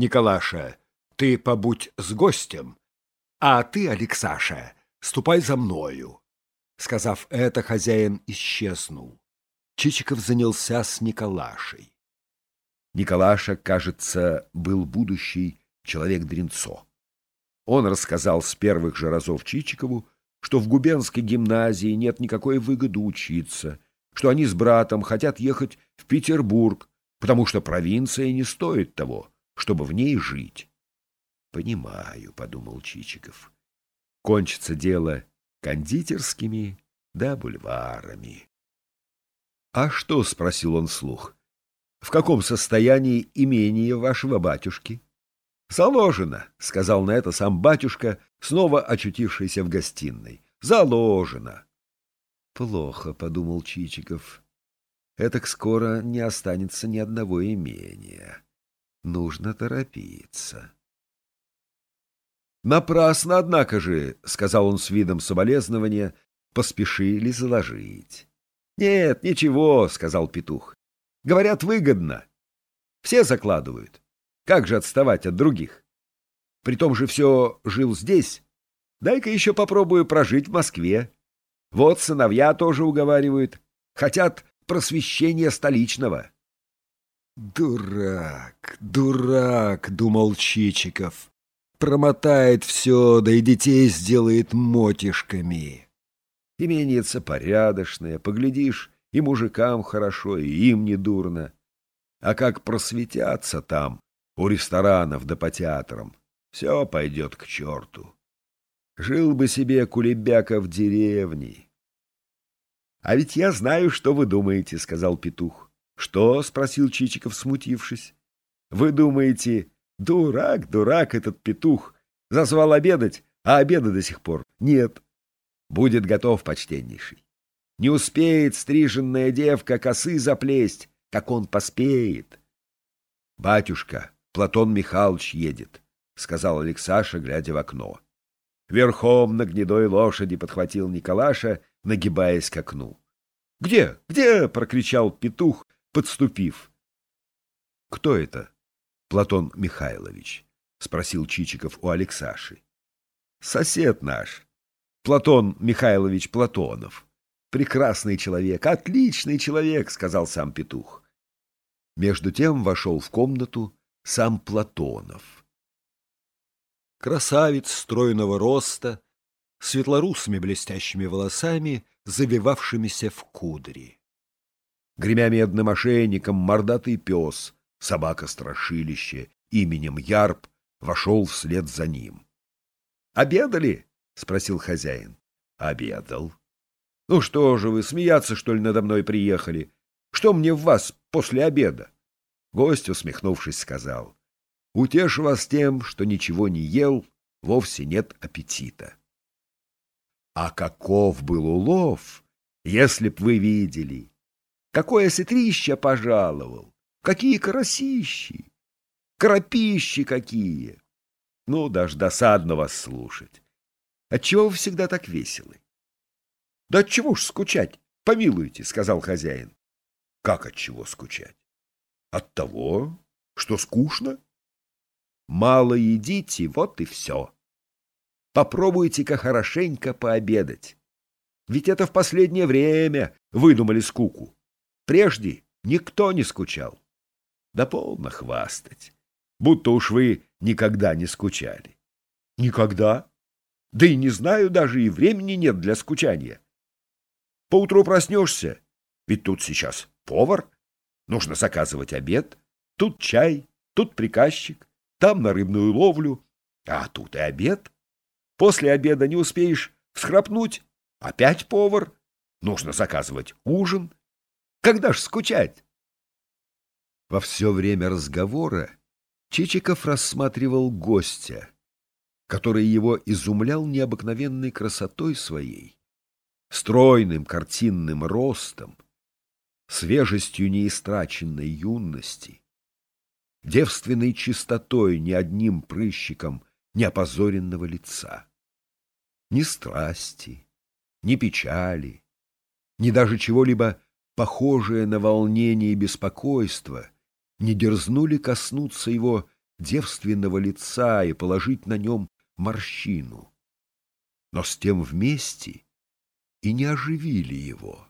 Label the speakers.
Speaker 1: Николаша, ты побудь с гостем, а ты, Алексаша, ступай за мною. Сказав это, хозяин исчезнул. Чичиков занялся с Николашей. Николаша, кажется, был будущий человек-дренцо. Он рассказал с первых же разов Чичикову, что в губернской гимназии нет никакой выгоды учиться, что они с братом хотят ехать в Петербург, потому что провинция не стоит того, чтобы в ней жить. — Понимаю, — подумал Чичиков. Кончится дело кондитерскими да бульварами. — А что? — спросил он вслух. — В каком состоянии имение вашего батюшки? — Заложено, — сказал на это сам батюшка, снова очутившийся в гостиной. — Заложено. — Плохо, — подумал Чичиков. — Этак скоро не останется ни одного имения. Нужно торопиться. — Напрасно, однако же, — сказал он с видом соболезнования, — поспешили заложить. — Нет, ничего, — сказал петух. — Говорят, выгодно. Все закладывают. Как же отставать от других? Притом же все жил здесь. Дай-ка еще попробую прожить в Москве. Вот сыновья тоже уговаривают. Хотят просвещения столичного. «Дурак, дурак!» — думал Чичиков. «Промотает все, да и детей сделает мотишками». Именица порядочная, поглядишь, и мужикам хорошо, и им не дурно. А как просветятся там, у ресторанов да по театрам, все пойдет к черту. Жил бы себе кулебяка в деревне. — А ведь я знаю, что вы думаете, — сказал петух. — Что? — спросил Чичиков, смутившись. — Вы думаете, дурак, дурак этот петух. Зазвал обедать, а обеда до сих пор нет. Будет готов, почтеннейший. Не успеет стриженная девка косы заплесть, как он поспеет. — Батюшка, Платон Михайлович едет, — сказал Алексаша, глядя в окно. Верхом на гнедой лошади подхватил Николаша, нагибаясь к окну. — Где? Где? — прокричал петух, подступив. — Кто это? — Платон Михайлович, — спросил Чичиков у Алексаши. — Сосед наш, Платон Михайлович Платонов. Прекрасный человек, отличный человек, — сказал сам петух. Между тем вошел в комнату сам Платонов красавец стройного роста, светлорусыми блестящими волосами, завивавшимися в кудри. Гремя медным ошейником, мордатый пес, собака-страшилище, именем Ярб, вошел вслед за ним. — Обедали? — спросил хозяин. — Обедал. — Ну что же вы, смеяться, что ли, надо мной приехали? Что мне в вас после обеда? Гость, усмехнувшись, сказал. Утешь вас тем, что ничего не ел, вовсе нет аппетита. А каков был улов, если б вы видели! Какое сетрище пожаловал! Какие карасищи! Крапищи какие! Ну, даже досадно вас слушать. Отчего вы всегда так веселы? — Да отчего ж скучать? Помилуйте, — сказал хозяин. — Как отчего скучать? — От того, что скучно. Мало едите, вот и все. Попробуйте-ка хорошенько пообедать. Ведь это в последнее время выдумали скуку. Прежде никто не скучал. Да полно хвастать. Будто уж вы никогда не скучали. Никогда? Да и не знаю, даже и времени нет для скучания. Поутру проснешься, ведь тут сейчас повар, нужно заказывать обед, тут чай, тут приказчик, там на рыбную ловлю, а тут и обед. После обеда не успеешь всхрапнуть, опять повар. Нужно заказывать ужин. Когда ж скучать? Во все время разговора Чичиков рассматривал гостя, который его изумлял необыкновенной красотой своей, стройным картинным ростом, свежестью неистраченной юности, девственной чистотой ни одним прыщиком неопозоренного лица. Ни страсти, ни печали, ни даже чего-либо похожее на волнение и беспокойство не дерзнули коснуться его девственного лица и положить на нем морщину. Но с тем вместе и не оживили его.